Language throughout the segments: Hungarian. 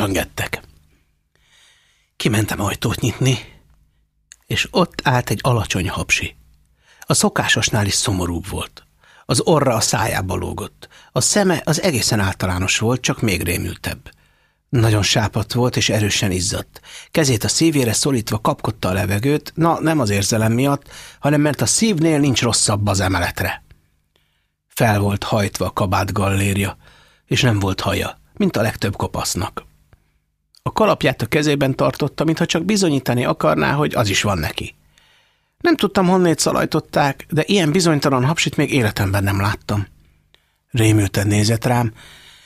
csöngettek. Kimentem ajtót nyitni, és ott állt egy alacsony hapsi. A szokásosnál is szomorúbb volt. Az orra a szájába lógott. A szeme az egészen általános volt, csak még rémültebb. Nagyon sápadt volt és erősen izzadt. Kezét a szívére szorítva kapkodta a levegőt, na nem az érzelem miatt, hanem mert a szívnél nincs rosszabb az emeletre. Fel volt hajtva a kabát gallérja, és nem volt haja, mint a legtöbb kopasznak. A kalapját a kezében tartotta, mintha csak bizonyítani akarná, hogy az is van neki. Nem tudtam, honnét szalajtották, de ilyen bizonytalan hapsit még életemben nem láttam. Rémülten nézett rám,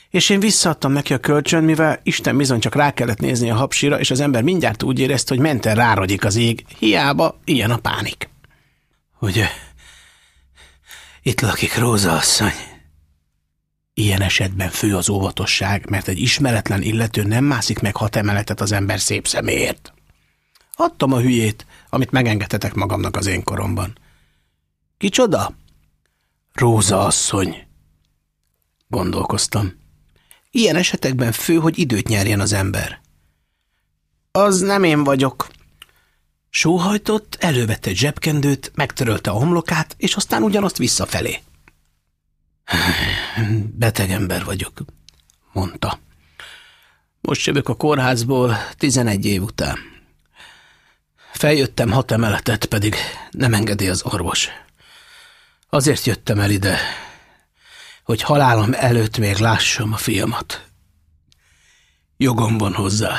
és én visszaadtam neki a kölcsön, mivel Isten bizony csak rá kellett nézni a hapsira, és az ember mindjárt úgy érezte, hogy menten rárogyik az ég. Hiába ilyen a pánik. Ugye, itt lakik Róza asszony. Ilyen esetben fő az óvatosság, mert egy ismeretlen illető nem mászik meg hat emeletet az ember szép szeméért. Adtam a hülyét, amit megengedhetek magamnak az én koromban. Kicsoda? Róza asszony. Gondolkoztam. Ilyen esetekben fő, hogy időt nyerjen az ember. Az nem én vagyok. Sóhajtott, elővette egy zsebkendőt, megtörölte a homlokát, és aztán ugyanazt visszafelé. Beteg ember vagyok, mondta. Most jövök a kórházból tizenegy év után. Feljöttem hat emeletet, pedig nem engedi az orvos. Azért jöttem el ide, hogy halálom előtt még lássam a fiamat. Jogom van hozzá.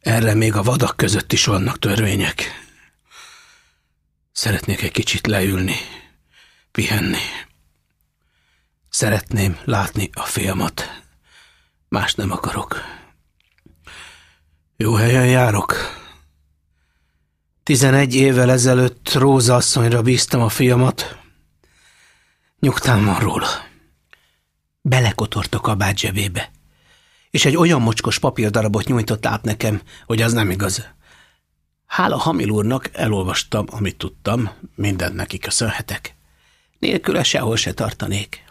Erre még a vadak között is vannak törvények. Szeretnék egy kicsit leülni, pihenni. Szeretném látni a fiamat. Más nem akarok. Jó helyen járok. Tizenegy évvel ezelőtt Róza asszonyra bíztam a fiamat. Nyugtán van róla. Belekotort a kabát zsebébe, és egy olyan mocskos papírdarabot nyújtott át nekem, hogy az nem igaz. Hála Hamil úrnak elolvastam, amit tudtam, mindent neki köszönhetek. Nélküle sehol se tartanék.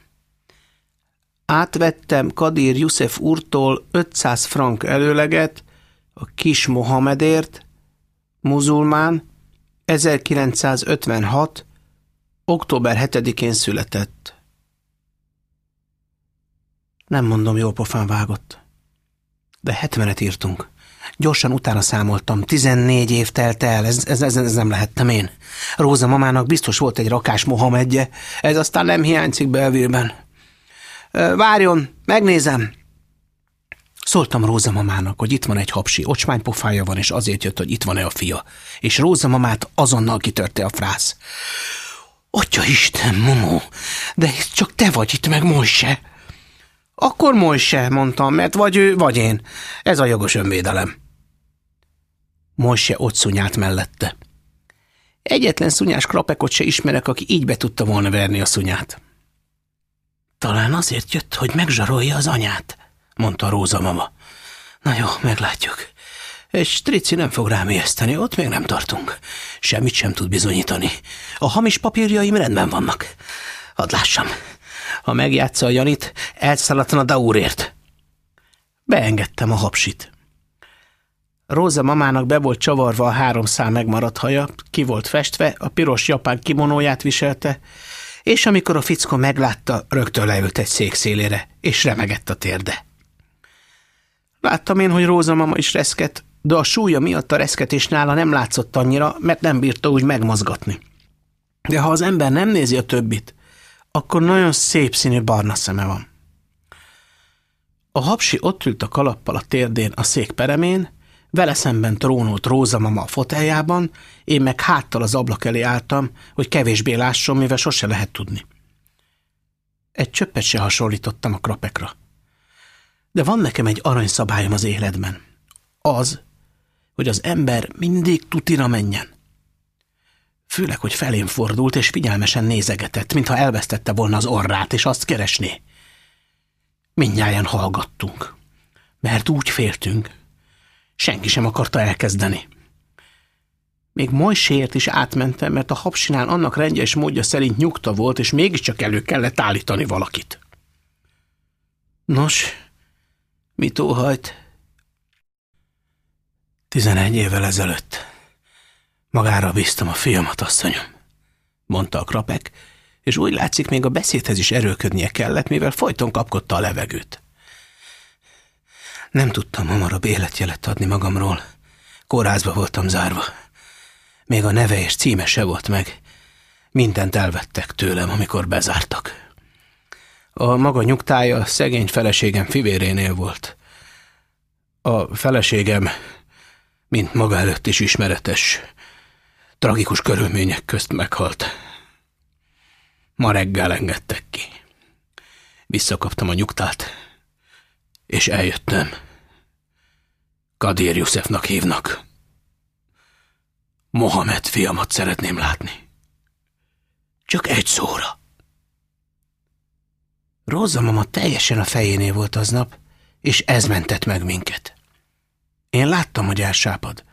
Átvettem Kadir Jusef úrtól 500 frank előleget a kis Mohamedért, muzulmán, 1956. október 7-én született. Nem mondom, jó pofán vágott. De hetvenet írtunk. Gyorsan utána számoltam. Tizennégy év telt el, ez, ez, ez, ez nem lehettem én. Róza mamának biztos volt egy rakás Mohamedje, ez aztán nem hiányzik belvérben. Várjon, megnézem. Szóltam Róza mamának, hogy itt van egy hapsi, ocsmánypofája van, és azért jött, hogy itt van-e a fia. És Róza mamát azonnal kitörte a frász. Atya Isten, Momó, de csak te vagy itt, meg Mojse. Akkor Mojse, mondtam, mert vagy ő, vagy én. Ez a jogos önvédelem. Mojse ott szúnyált mellette. Egyetlen szunyás krapekot se ismerek, aki így be tudta volna verni a szunyát. Talán azért jött, hogy megzsarolja az anyát, mondta Róza mama. Na jó, meglátjuk. És Trici nem fog rám ijeszteni, ott még nem tartunk. Semmit sem tud bizonyítani. A hamis papírjaim rendben vannak. Hadd lássam. Ha megjátsza a Janit, elszaladtan a Daurért. Beengedtem a hapsit. Róza mamának be volt csavarva a három szál megmaradt haja, ki volt festve, a piros japán kimonóját viselte, és amikor a fickó meglátta, rögtön leült egy szék szélére, és remegett a térde. Láttam én, hogy Róza mama is reszket, de a súlya miatt a reszketés nála nem látszott annyira, mert nem bírta úgy megmozgatni. De ha az ember nem nézi a többit, akkor nagyon szép színű barna szeme van. A hapsi ott ült a kalappal a térdén a szék peremén, vele szemben trónolt Róza mama a foteljában, én meg háttal az ablak elé álltam, hogy kevésbé lásson, mivel sose lehet tudni. Egy csöppet se hasonlítottam a krapekra. De van nekem egy aranyszabályom az életben. Az, hogy az ember mindig tutira menjen. Főleg, hogy felém fordult, és figyelmesen nézegetett, mintha elvesztette volna az orrát, és azt keresné. Mindnyáján hallgattunk, mert úgy féltünk, Senki sem akarta elkezdeni. Még Mojséért is átmentem, mert a hapsinál annak rendje és módja szerint nyugta volt, és mégiscsak elő kellett állítani valakit. Nos, Mit óhajt? Tizenegy évvel ezelőtt magára bíztam a fiamat, asszonyom, mondta a krapek, és úgy látszik, még a beszédhez is erőködnie kellett, mivel folyton kapkodta a levegőt. Nem tudtam hamarabb életjelet adni magamról. Kórházba voltam zárva. Még a neve és címe se volt meg. Mindent elvettek tőlem, amikor bezártak. A maga nyugtája szegény feleségem fivérénél volt. A feleségem, mint maga előtt is ismeretes, tragikus körülmények közt meghalt. Ma reggel engedtek ki. Visszakaptam a nyugtát, és eljöttem. Kadir Jusefnak hívnak. Mohamed fiamat szeretném látni. Csak egy szóra. Róza mama teljesen a fejénél volt aznap, és ez mentett meg minket. Én láttam, hogy elsápad,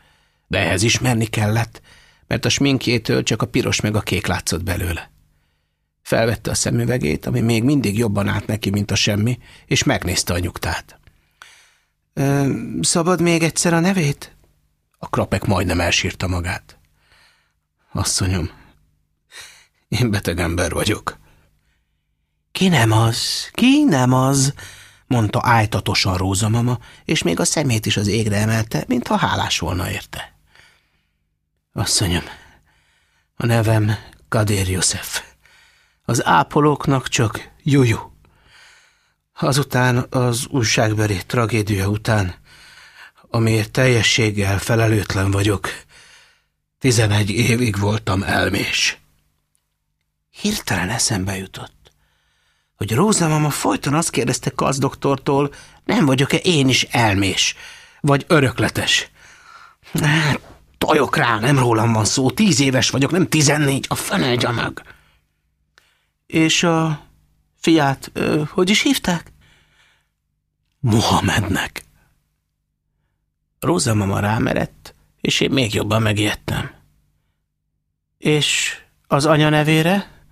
de ehhez ismerni kellett, mert a sminkjétől csak a piros meg a kék látszott belőle. Felvette a szemüvegét, ami még mindig jobban állt neki, mint a semmi, és megnézte a nyugtát. Ö, szabad még egyszer a nevét? A krapek majdnem elsírta magát. Asszonyom, én beteg ember vagyok. Ki nem az, ki nem az, mondta ájtatosan Róza mama, és még a szemét is az égre emelte, mintha hálás volna érte. Asszonyom, a nevem Kadir József. Az ápolóknak csak Juju. Azután az újságbeli tragédia után, amiért teljességgel felelőtlen vagyok, tizenegy évig voltam elmés. Hirtelen eszembe jutott, hogy Róza mama folyton azt kérdezte Kasz doktortól, nem vagyok-e én is elmés, vagy örökletes. Hát, tojok rá, nem rólam van szó, tíz éves vagyok, nem tizennégy, a fene meg. És a fiát, ö, hogy is hívták? Mohamednek. Róza mama rámerett, és én még jobban megijedtem. És az anya nevére?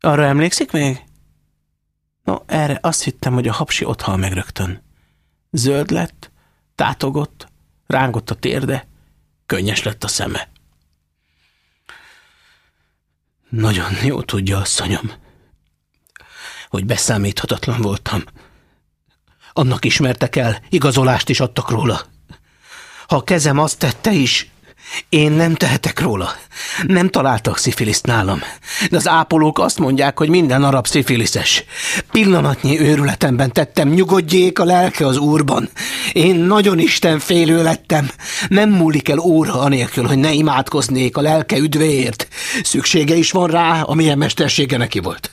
Arra emlékszik még? No, erre azt hittem, hogy a hapsi ott hal meg rögtön. Zöld lett, tátogott, rángott a térde, könnyes lett a szeme. Nagyon jó tudja, asszonyom, hogy beszámíthatatlan voltam. Annak ismertek el, igazolást is adtak róla. Ha a kezem azt tette is, én nem tehetek róla. Nem találtak szifiliszt nálam. De az ápolók azt mondják, hogy minden arab szifiliszes. Pillanatnyi őrületemben tettem, nyugodjék a lelke az úrban. Én nagyon Isten félő lettem. Nem múlik el óra anélkül, hogy ne imádkoznék a lelke üdvéért. Szüksége is van rá, amilyen mestersége neki volt.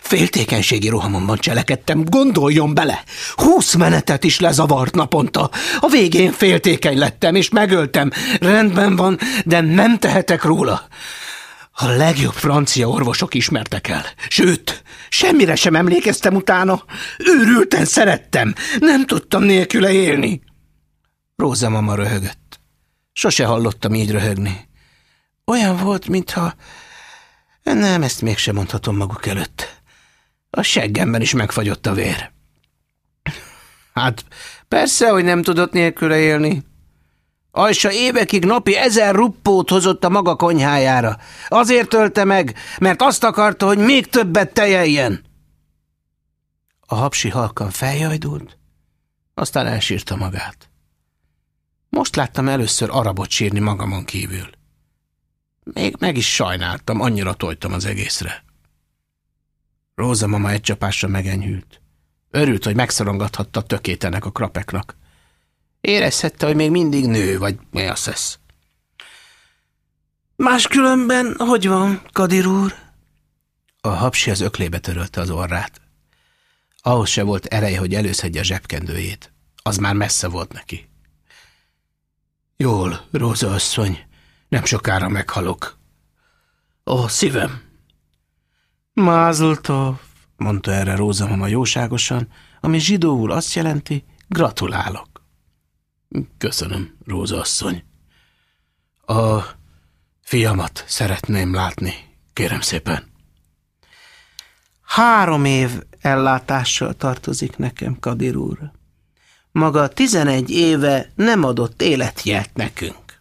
Féltékenységi rohamomban cselekedtem, gondoljon bele. Húsz menetet is lezavart naponta. A végén féltékeny lettem, és megöltem. Rendben van, de nem tehetek róla. A legjobb francia orvosok ismertek el. Sőt, semmire sem emlékeztem utána. Őrülten szerettem. Nem tudtam nélküle élni. Róza mama röhögött. Sose hallottam így röhögni. Olyan volt, mintha... Nem, ezt mégsem mondhatom maguk előtt. A seggemben is megfagyott a vér. Hát persze, hogy nem tudott nélküle élni. Ajsa évekig napi ezer ruppót hozott a maga konyhájára. Azért ölte meg, mert azt akarta, hogy még többet tejeljen. A hapsi halkan feljajdult, aztán elsírta magát. Most láttam először arabot sírni magamon kívül. Még meg is sajnáltam, annyira tojtam az egészre. Róza mama egy csapásra megenyhült. Örült, hogy megszorongathatta tökétenek a krapeknak. Érezhette, hogy még mindig nő, vagy mi az ez. Máskülönben hogy van, Kadir úr? A hapsi az öklébe törölte az orrát. Ahhoz se volt ereje, hogy előszedje a zsebkendőjét. Az már messze volt neki. Jól, Róza asszony, nem sokára meghalok. Ó, szívem! Mázultov, mondta erre Róza mama jóságosan, ami zsidóul azt jelenti, gratulálok. Köszönöm, Róza asszony. A fiamat szeretném látni, kérem szépen. Három év ellátással tartozik nekem, Kadir úr. Maga tizenegy éve nem adott életjelt nekünk.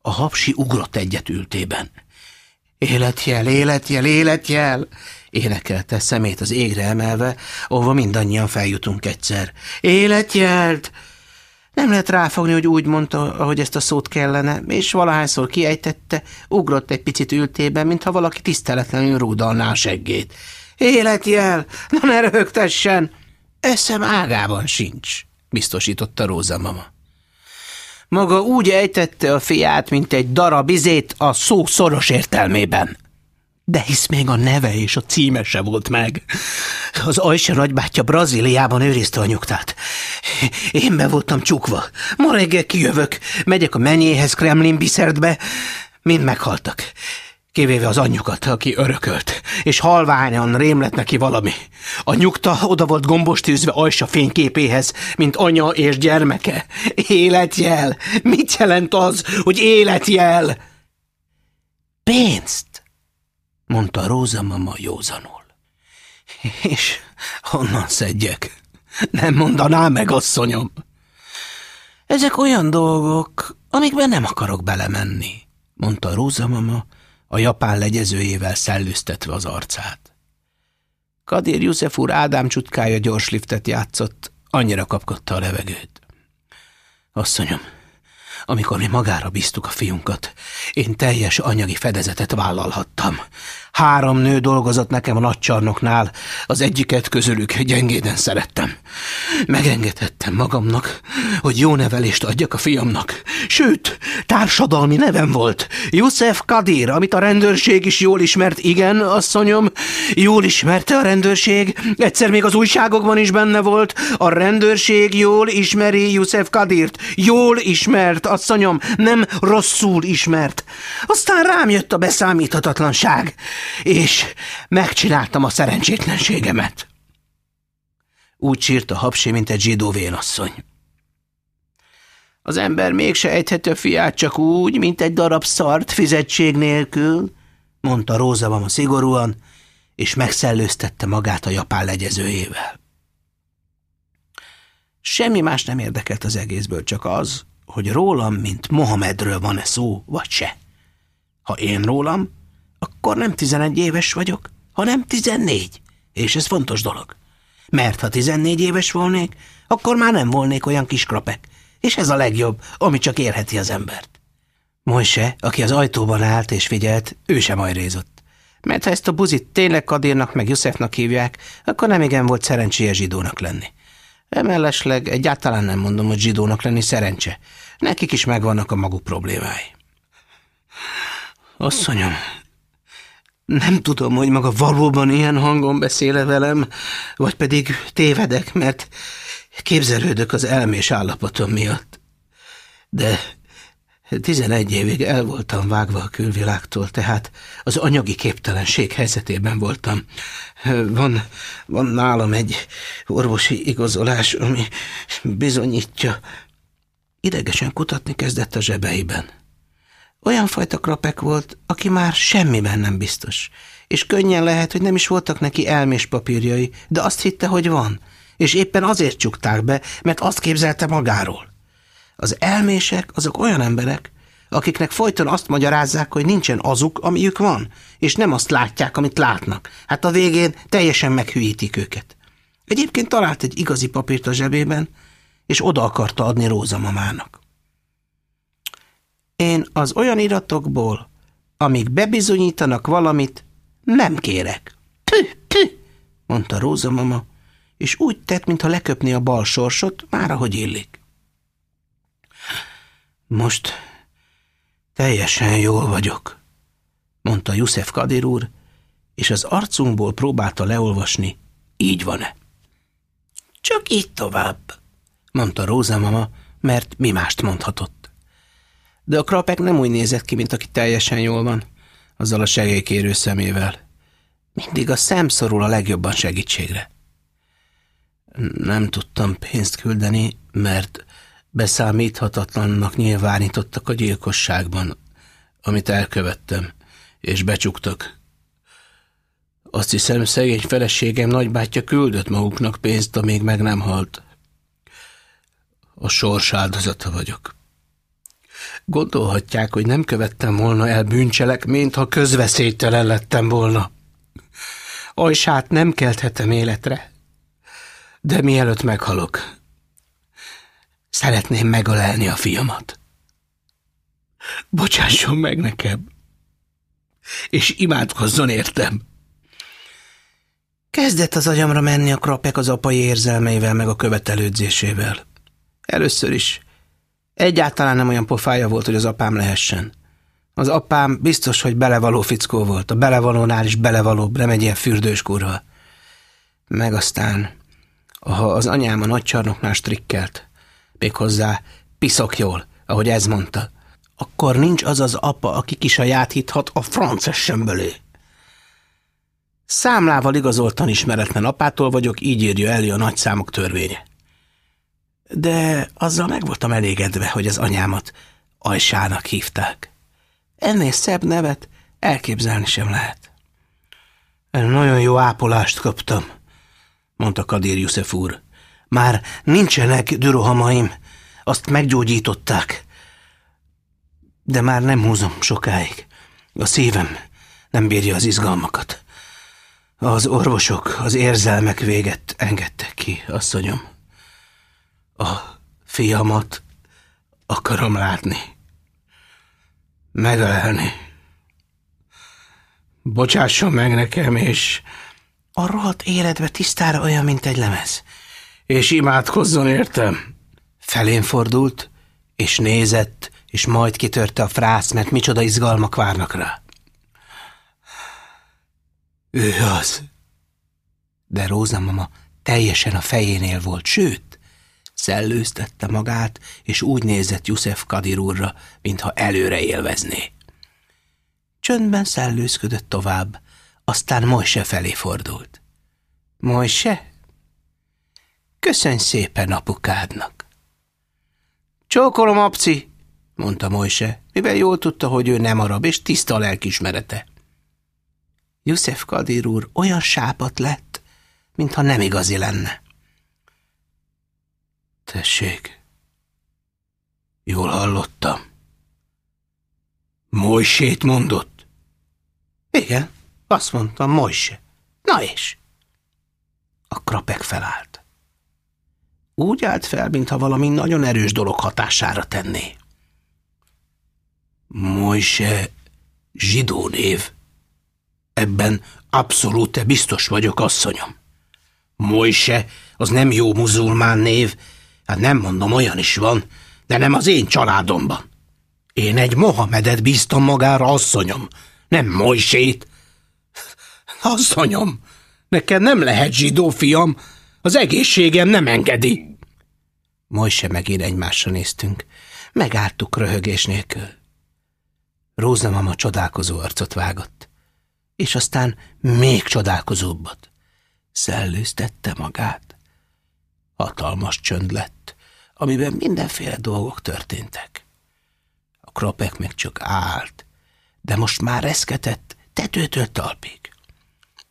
A hapsi ugrott egyet ültében. Életjel, életjel, életjel! Énekelte szemét az égre emelve, ahova mindannyian feljutunk egyszer. Életjelt! Nem lehet ráfogni, hogy úgy mondta, ahogy ezt a szót kellene, és valahányszor kiejtette, ugrott egy picit ültében, mintha valaki tiszteletlenül rúdalná a seggét. Életjel! Na ne röhögtessen! Eszem ágában sincs, biztosította Róza mama. Maga úgy ejtette a fiát, mint egy darab izét a szó szoros értelmében. De hisz még a neve és a címe se volt meg. Az Ajse nagybátyja Brazíliában őrizte a nyugtát. Én be voltam csukva. Ma reggel kijövök, megyek a menyéhez Kremlin biszertbe, mind meghaltak kivéve az anyjukat, aki örökölt, és halványan rém lett neki valami. A nyugta oda volt gombos tűzve Ajsa fényképéhez, mint anya és gyermeke. Életjel! Mit jelent az, hogy életjel? Pénzt, mondta Róza mama józanul. És honnan szedjek? Nem mondaná meg, asszonyom. Ezek olyan dolgok, amikben nem akarok belemenni, mondta Róza mama, a japán legyezőjével szellőztetve az arcát. Kadir József úr Ádám csutkája gyors játszott, annyira kapkodta a levegőt. Asszonyom, amikor mi magára bíztuk a fiunkat, én teljes anyagi fedezetet vállalhattam. Három nő dolgozott nekem a nagycsarnoknál, az egyiket közülük gyengéden szerettem. Megengedhettem magamnak, hogy jó nevelést adjak a fiamnak. Sőt, társadalmi nevem volt. József Kadir, amit a rendőrség is jól ismert. Igen, asszonyom, jól ismerte a rendőrség. Egyszer még az újságokban is benne volt. A rendőrség jól ismeri József Kadirt. Jól ismert, asszonyom, nem rosszul ismert. Aztán rám jött a beszámíthatatlanság és megcsináltam a szerencsétlenségemet. Úgy sírt a hapsi, mint egy zsidó vénasszony. Az ember mégse ejtheti fiát csak úgy, mint egy darab szart fizetség nélkül, mondta Rózavama szigorúan, és megszellőztette magát a japán legyezőjével. Semmi más nem érdekelt az egészből, csak az, hogy rólam, mint Mohamedről van-e szó, vagy se. Ha én rólam, akkor nem 11 éves vagyok, hanem 14. És ez fontos dolog. Mert ha 14 éves volnék, akkor már nem volnék olyan kiskrapek. És ez a legjobb, ami csak érheti az embert. Mojse, aki az ajtóban állt és figyelt, ő sem ajrézott. Mert ha ezt a buzit tényleg Kadirnak meg Jusszefnak hívják, akkor nem igen volt szerencséje zsidónak lenni. Emellesleg egyáltalán nem mondom, hogy zsidónak lenni szerencse. Nekik is megvannak a maguk problémái. Asszonyom, nem tudom, hogy maga valóban ilyen hangon beszéle velem, vagy pedig tévedek, mert képzelődök az elmés állapotom miatt. De tizenegy évig el voltam vágva a külvilágtól, tehát az anyagi képtelenség helyzetében voltam. Van, van nálam egy orvosi igazolás, ami bizonyítja. Idegesen kutatni kezdett a zsebeiben. Olyan fajta krapek volt, aki már semmiben nem biztos, és könnyen lehet, hogy nem is voltak neki elmés papírjai, de azt hitte, hogy van, és éppen azért csukták be, mert azt képzelte magáról. Az elmések azok olyan emberek, akiknek folyton azt magyarázzák, hogy nincsen azuk, amiük van, és nem azt látják, amit látnak. Hát a végén teljesen meghűítik őket. Egyébként talált egy igazi papírt a zsebében, és oda akarta adni Róza mamának. Én az olyan iratokból, amik bebizonyítanak valamit, nem kérek. Pü, pü, mondta Róza mama, és úgy tett, mintha leköpni a bal sorsot, már ahogy illik. Most teljesen jól vagyok, mondta Jussef Kadir úr, és az arcunkból próbálta leolvasni, így van-e. Csak így tovább, mondta Róza mama, mert mi mást mondhatott de a krapek nem úgy nézett ki, mint aki teljesen jól van, azzal a segélykérő szemével. Mindig a szem szorul a legjobban segítségre. Nem tudtam pénzt küldeni, mert beszámíthatatlannak nyilvánítottak a gyilkosságban, amit elkövettem, és becsuktak. Azt hiszem, szegény feleségem nagybátyja küldött maguknak pénzt, amíg meg nem halt. a sors áldozata vagyok. Gondolhatják, hogy nem követtem volna el bűncselekményt, ha közveszélytelen lettem volna. Ajsát nem kelthetem életre, de mielőtt meghalok, szeretném megölelni a fiamat. Bocsásson meg nekem, és imádkozzon értem. Kezdett az agyamra menni a krapek az apai érzelmeivel, meg a követelődzésével. Először is egyáltalán nem olyan pofája volt, hogy az apám lehessen. Az apám biztos, hogy belevaló fickó volt, a belevalónál is belevalóbb, nem egy ilyen fürdős kurva. Meg aztán, ha az anyám a nagycsarnoknál strikkelt, méghozzá piszok jól, ahogy ez mondta, akkor nincs az az apa, aki kisajátíthat a francessembölé. Számlával igazoltan ismeretlen apától vagyok, így írja elő a nagyszámok törvénye. De azzal meg voltam elégedve, hogy az anyámat Ajsának hívták. Ennél szebb nevet elképzelni sem lehet. Nagyon jó ápolást kaptam, mondta Kadir Jussef úr. Már nincsenek dürohamaim, azt meggyógyították. De már nem húzom sokáig. A szívem nem bírja az izgalmakat. Az orvosok az érzelmek véget engedtek ki, asszonyom. A fiamat akarom látni. Megölelni. Bocsásson meg nekem, és a rohadt életbe tisztára olyan, mint egy lemez. És imádkozzon értem. Felén fordult, és nézett, és majd kitörte a frász, mert micsoda izgalmak várnak rá. Ő az. De Róza mama teljesen a fejénél volt, sőt, szellőztette magát, és úgy nézett Jussef Kadir úrra, mintha előre élvezné. Csöndben szellőzködött tovább, aztán Mojse felé fordult. Mojse? Köszönj szépen apukádnak. Csókolom, apci, mondta Mojse, mivel jól tudta, hogy ő nem arab, és tiszta a lelkismerete. Jussef Kadir úr olyan sápat lett, mintha nem igazi lenne. Tessék, jól hallottam. Mojsét mondott? Igen, azt mondtam, Mojse. Na és? A krapek felállt. Úgy állt fel, mintha valami nagyon erős dolog hatására tenné. Mojse zsidó név. Ebben abszolút biztos vagyok, asszonyom. Mojse, az nem jó muzulmán név, hát nem mondom, olyan is van, de nem az én családomban. Én egy Mohamedet bíztam magára, asszonyom, nem Mojsét. Asszonyom, nekem nem lehet zsidó fiam, az egészségem nem engedi. Mojse meg én egymásra néztünk, megálltuk röhögés nélkül. Róza mama csodálkozó arcot vágott és aztán még csodálkozóbbat. Szellőztette magát. Hatalmas csönd lett, amiben mindenféle dolgok történtek. A kropek meg csak állt, de most már reszketett tetőtől talpig.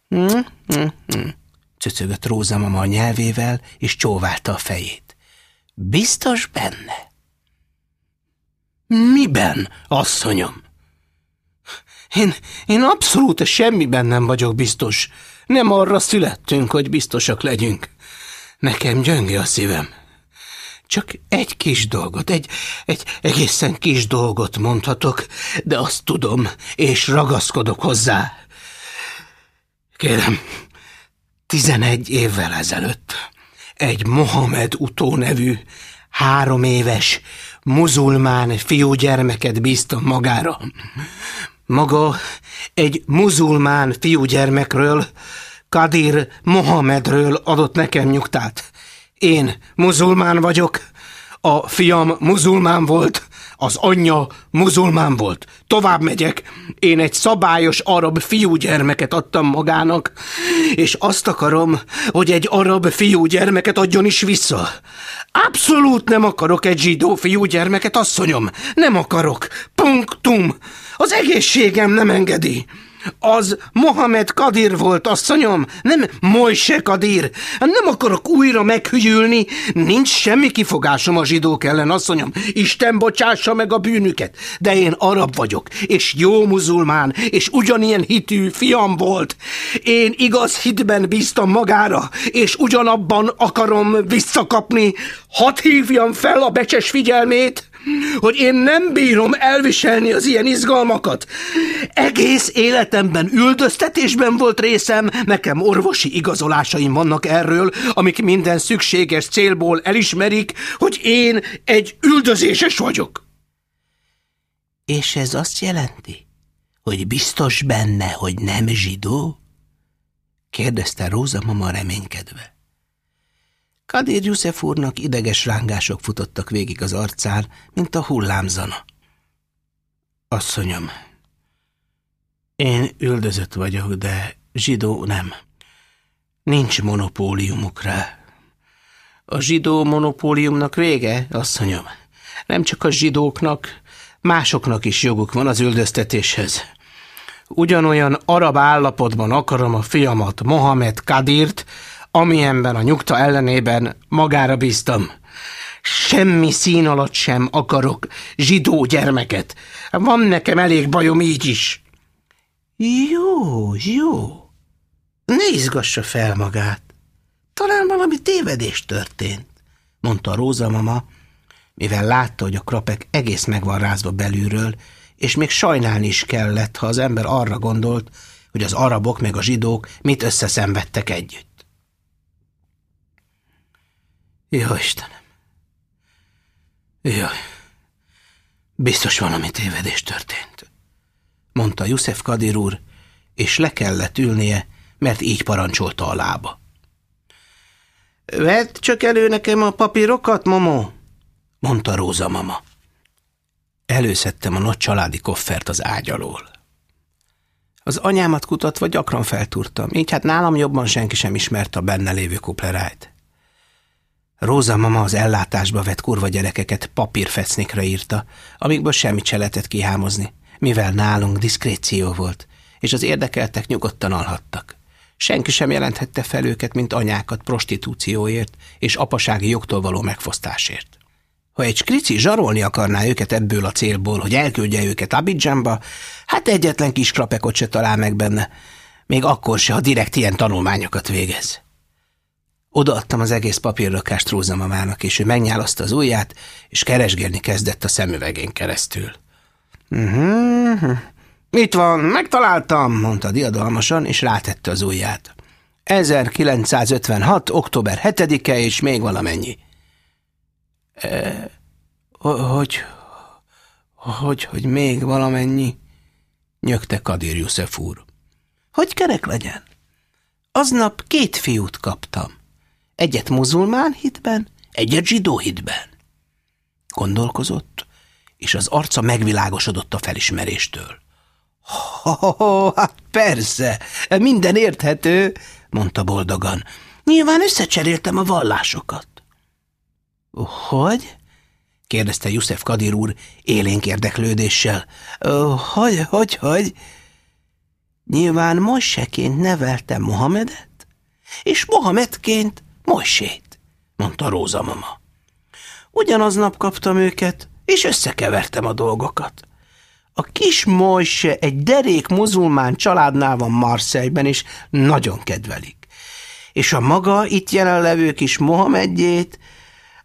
Hm, hm, hm, cöcögött Róza mama a nyelvével, és csóválta a fejét. Biztos benne? Miben, asszonyom? Én, én abszolút semmiben nem vagyok biztos. Nem arra születtünk, hogy biztosak legyünk. Nekem gyönge a szívem. Csak egy kis dolgot, egy, egy egészen kis dolgot mondhatok, de azt tudom, és ragaszkodok hozzá. Kérem, tizenegy évvel ezelőtt egy Mohamed Utó nevű három éves muzulmán fiúgyermeket bíztam magára. Maga egy muzulmán fiúgyermekről, Kadir Mohamedről adott nekem nyugtát. Én muzulmán vagyok, a fiam muzulmán volt, az anyja muzulmán volt. Tovább megyek, én egy szabályos arab fiúgyermeket adtam magának, és azt akarom, hogy egy arab fiúgyermeket adjon is vissza. Abszolút nem akarok egy zsidó fiúgyermeket, asszonyom. Nem akarok. Punktum. Az egészségem nem engedi. Az Mohamed Kadir volt, asszonyom, nem Mojse Kadir. Nem akarok újra meghügyülni, nincs semmi kifogásom a zsidók ellen, asszonyom. Isten bocsássa meg a bűnüket, de én arab vagyok, és jó muzulmán, és ugyanilyen hitű fiam volt. Én igaz hitben bíztam magára, és ugyanabban akarom visszakapni. Hadd hívjam fel a becses figyelmét, hogy én nem bírom elviselni az ilyen izgalmakat. Egész életemben üldöztetésben volt részem, nekem orvosi igazolásaim vannak erről, amik minden szükséges célból elismerik, hogy én egy üldözéses vagyok. És ez azt jelenti, hogy biztos benne, hogy nem zsidó? kérdezte Róza mama reménykedve. Kadir József úrnak ideges rángások futottak végig az arcán, mint a hullámzana. Asszonyom, én üldözött vagyok, de zsidó nem. Nincs monopóliumuk rá. A zsidó monopóliumnak vége, asszonyom. Nem csak a zsidóknak, másoknak is joguk van az üldöztetéshez. Ugyanolyan arab állapotban akarom a fiamat, Mohamed Kadirt, amilyenben a nyugta ellenében magára bíztam. Semmi szín alatt sem akarok zsidó gyermeket. Van nekem elég bajom így is. Jó, jó. Ne izgassa fel magát. Talán valami tévedés történt, mondta Róza mama, mivel látta, hogy a krapek egész meg van rázva belülről, és még sajnálni is kellett, ha az ember arra gondolt, hogy az arabok meg a zsidók mit összeszenvedtek együtt. Jó Istenem! Jaj, biztos valami tévedés történt, mondta Jussef Kadir úr, és le kellett ülnie, mert így parancsolta a lába. Vedd csak elő nekem a papírokat, momó, mondta Róza mama. Előszedtem a nagy családi koffert az ágy alól. Az anyámat kutatva gyakran feltúrtam, így hát nálam jobban senki sem ismerte a benne lévő kuplerájt. Róza mama az ellátásba vett kurva gyerekeket papírfecnikre írta, amikből semmit se lehetett kihámozni, mivel nálunk diszkréció volt, és az érdekeltek nyugodtan alhattak. Senki sem jelenthette fel őket, mint anyákat prostitúcióért és apasági jogtól való megfosztásért. Ha egy skrici zsarolni akarná őket ebből a célból, hogy elküldje őket Abidjanba, hát egyetlen kis krapekot se talál meg benne, még akkor se, ha direkt ilyen tanulmányokat végez. Odaadtam az egész papírlakást Róza mamának, és ő megnyálaszta az ujját, és keresgélni kezdett a szemüvegén keresztül. Uh-huh. Itt van, megtaláltam, mondta diadalmasan, és rátette az ujját. 1956. október 7-e, és még valamennyi. E, hogy, hogy, hogy még valamennyi? nyögte Kadir Jussef úr. Hogy kerek legyen? Aznap két fiút kaptam. Egyet muzulmán hitben, egyet zsidó hitben. Gondolkozott, és az arca megvilágosodott a felismeréstől. Ha, hát persze, minden érthető, mondta boldogan. Nyilván összecseréltem a vallásokat. Hogy? kérdezte Jussef Kadir úr élénk érdeklődéssel. Hogy, hogy, hogy? Nyilván Moseként neveltem Mohamedet, és Mohamedként Mojsét, mondta Róza mama. Ugyanaznap kaptam őket, és összekevertem a dolgokat. A kis Mojse egy derék muzulmán családnál van Marseille-ben, és nagyon kedvelik. És a maga itt jelenlevő kis Mohamedjét,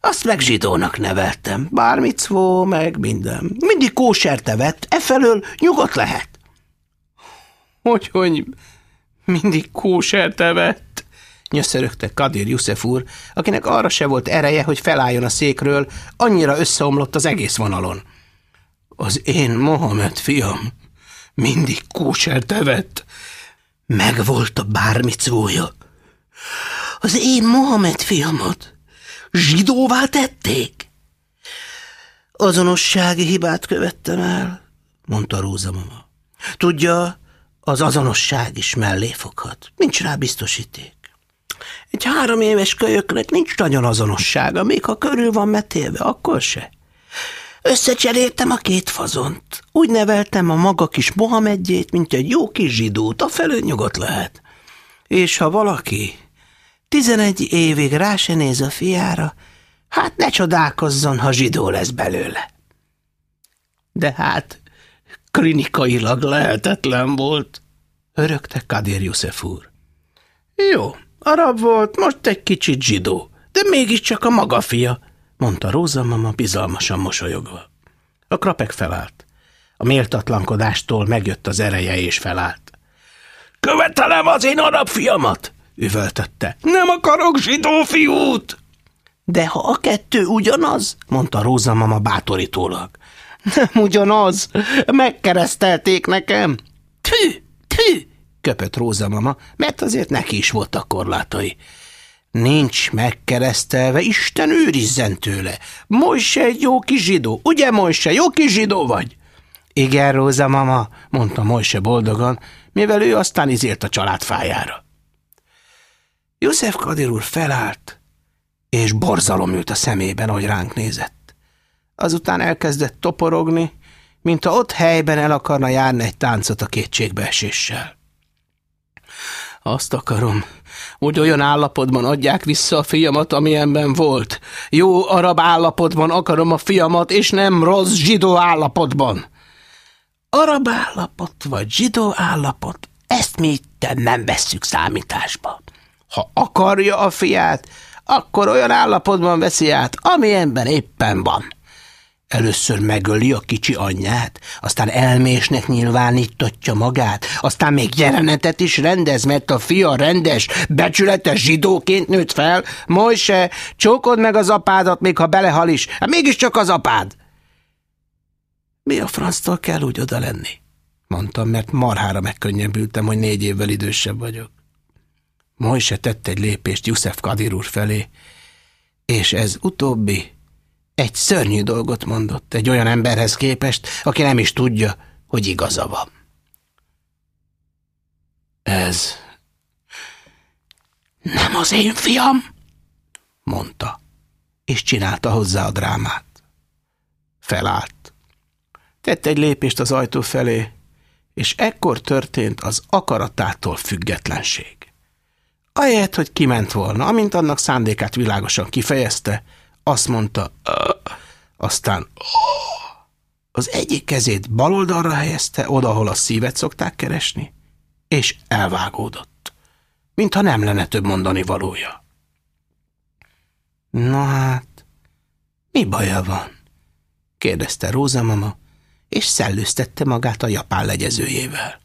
azt meg zsidónak neveltem, szó, meg minden. Mindig kóserte vett, e felől nyugodt lehet. Hogy, hogy mindig kóserte vett? Nyöszörögte Kadir Jussef úr, akinek arra se volt ereje, hogy felálljon a székről, annyira összeomlott az egész vonalon. Az én Mohamed fiam mindig kóser tevett. Megvolt a bármicója. Az én Mohamed fiamat zsidóvá tették? Azonossági hibát követtem el, mondta Róza mama. Tudja, az azonosság is mellé foghat. Nincs rá biztosíték. Egy három éves kölyöknek nincs nagyon azonossága, még ha körül van metélve, akkor se. Összecseréltem a két fazont. Úgy neveltem a maga kis Mohamedjét, mint egy jó kis zsidót, a felő nyugodt lehet. És ha valaki tizenegy évig rá se néz a fiára, hát ne csodálkozzon, ha zsidó lesz belőle. De hát klinikailag lehetetlen volt, örökte Kadir József úr. Jó, arab volt, most egy kicsit zsidó, de mégiscsak a maga fia, mondta Róza mama bizalmasan mosolyogva. A krapek felállt. A méltatlankodástól megjött az ereje és felállt. Követelem az én arab fiamat, üvöltötte. Nem akarok zsidó fiút! De ha a kettő ugyanaz, mondta Róza mama bátorítólag. Nem ugyanaz, megkeresztelték nekem. Tű, köpött Róza mama, mert azért neki is voltak korlátai. Nincs megkeresztelve, Isten őrizzen tőle. Mojse egy jó kis zsidó, ugye Mojse, jó kis zsidó vagy? Igen, Róza mama, mondta Mojse boldogan, mivel ő aztán izélt a család fájára. József Kadir úr felállt, és borzalom ült a szemében, ahogy ránk nézett. Azután elkezdett toporogni, mint ha ott helyben el akarna járni egy táncot a kétségbeeséssel. Azt akarom, hogy olyan állapotban adják vissza a fiamat, amilyenben volt. Jó arab állapotban akarom a fiamat, és nem rossz zsidó állapotban. Arab állapot vagy zsidó állapot, ezt mi itt nem vesszük számításba. Ha akarja a fiát, akkor olyan állapotban veszi át, amilyenben éppen van. Először megöli a kicsi anyját, aztán elmésnek nyilvánítatja magát, aztán még jelenetet is rendez, mert a fia rendes, becsületes zsidóként nőtt fel. Mojse, csókod meg az apádat, még ha belehal is. Hát mégiscsak az apád. Mi a franctól kell úgy oda lenni? Mondtam, mert marhára megkönnyebbültem, hogy négy évvel idősebb vagyok. Mojse tett egy lépést Jussef Kadir úr felé, és ez utóbbi egy szörnyű dolgot mondott egy olyan emberhez képest, aki nem is tudja, hogy igaza van. Ez nem az én fiam, mondta, és csinálta hozzá a drámát. Felállt. Tett egy lépést az ajtó felé, és ekkor történt az akaratától függetlenség. Ahelyett, hogy kiment volna, amint annak szándékát világosan kifejezte, azt mondta, aztán az egyik kezét bal oldalra helyezte, oda, ahol a szívet szokták keresni, és elvágódott, mintha nem lenne több mondani valója. Na hát, mi baja van? kérdezte Róza mama, és szellőztette magát a japán legyezőjével.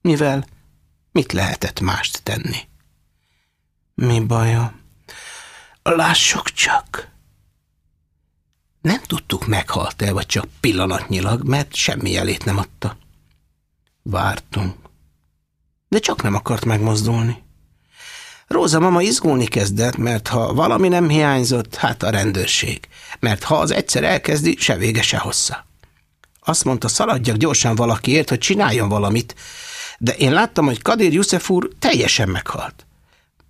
Mivel mit lehetett mást tenni? Mi baja? Lássuk csak! Nem tudtuk, meghalt-e, vagy csak pillanatnyilag, mert semmi jelét nem adta. Vártunk. De csak nem akart megmozdulni. Róza mama izgulni kezdett, mert ha valami nem hiányzott, hát a rendőrség. Mert ha az egyszer elkezdi, se vége, se hossza. Azt mondta, szaladjak gyorsan valakiért, hogy csináljon valamit, de én láttam, hogy Kadir Jussef úr teljesen meghalt.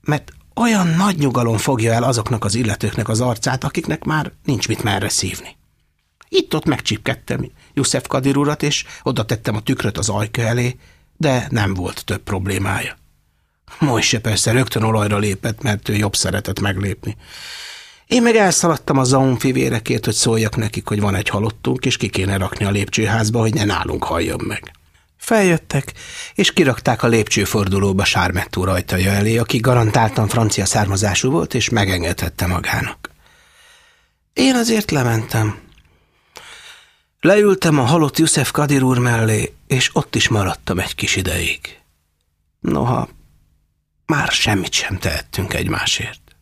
Mert olyan nagy nyugalom fogja el azoknak az illetőknek az arcát, akiknek már nincs mit merre szívni. Itt-ott megcsipkedtem Jussef Kadir urat, és oda tettem a tükröt az ajka elé, de nem volt több problémája. Mojse persze rögtön olajra lépett, mert ő jobb szeretett meglépni. Én meg elszaladtam a zaun fivérekért, hogy szóljak nekik, hogy van egy halottunk, és ki kéne rakni a lépcsőházba, hogy ne nálunk halljon meg. Feljöttek, és kirakták a lépcsőfordulóba Sármettó rajtaja elé, aki garantáltan francia származású volt, és megengedhette magának. Én azért lementem. Leültem a halott Jussef Kadir úr mellé, és ott is maradtam egy kis ideig. Noha, már semmit sem tehettünk egymásért.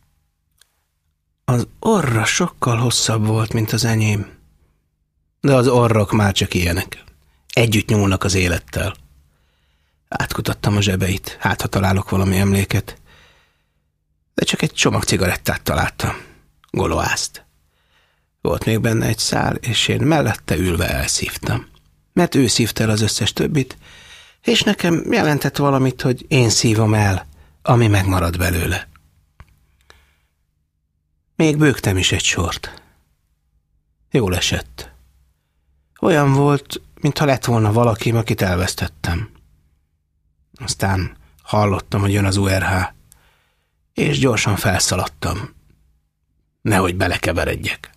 Az orra sokkal hosszabb volt, mint az enyém, de az orrok már csak ilyenek. Együtt nyúlnak az élettel. Átkutattam a zsebeit, hát ha találok valami emléket. De csak egy csomag cigarettát találtam. Goloázt. Volt még benne egy szál, és én mellette ülve elszívtam. Mert ő szívta el az összes többit, és nekem jelentett valamit, hogy én szívom el, ami megmarad belőle. Még bőgtem is egy sort. Jól esett. Olyan volt, mintha lett volna valaki, akit elvesztettem. Aztán hallottam, hogy jön az URH, és gyorsan felszaladtam. Nehogy belekeveredjek.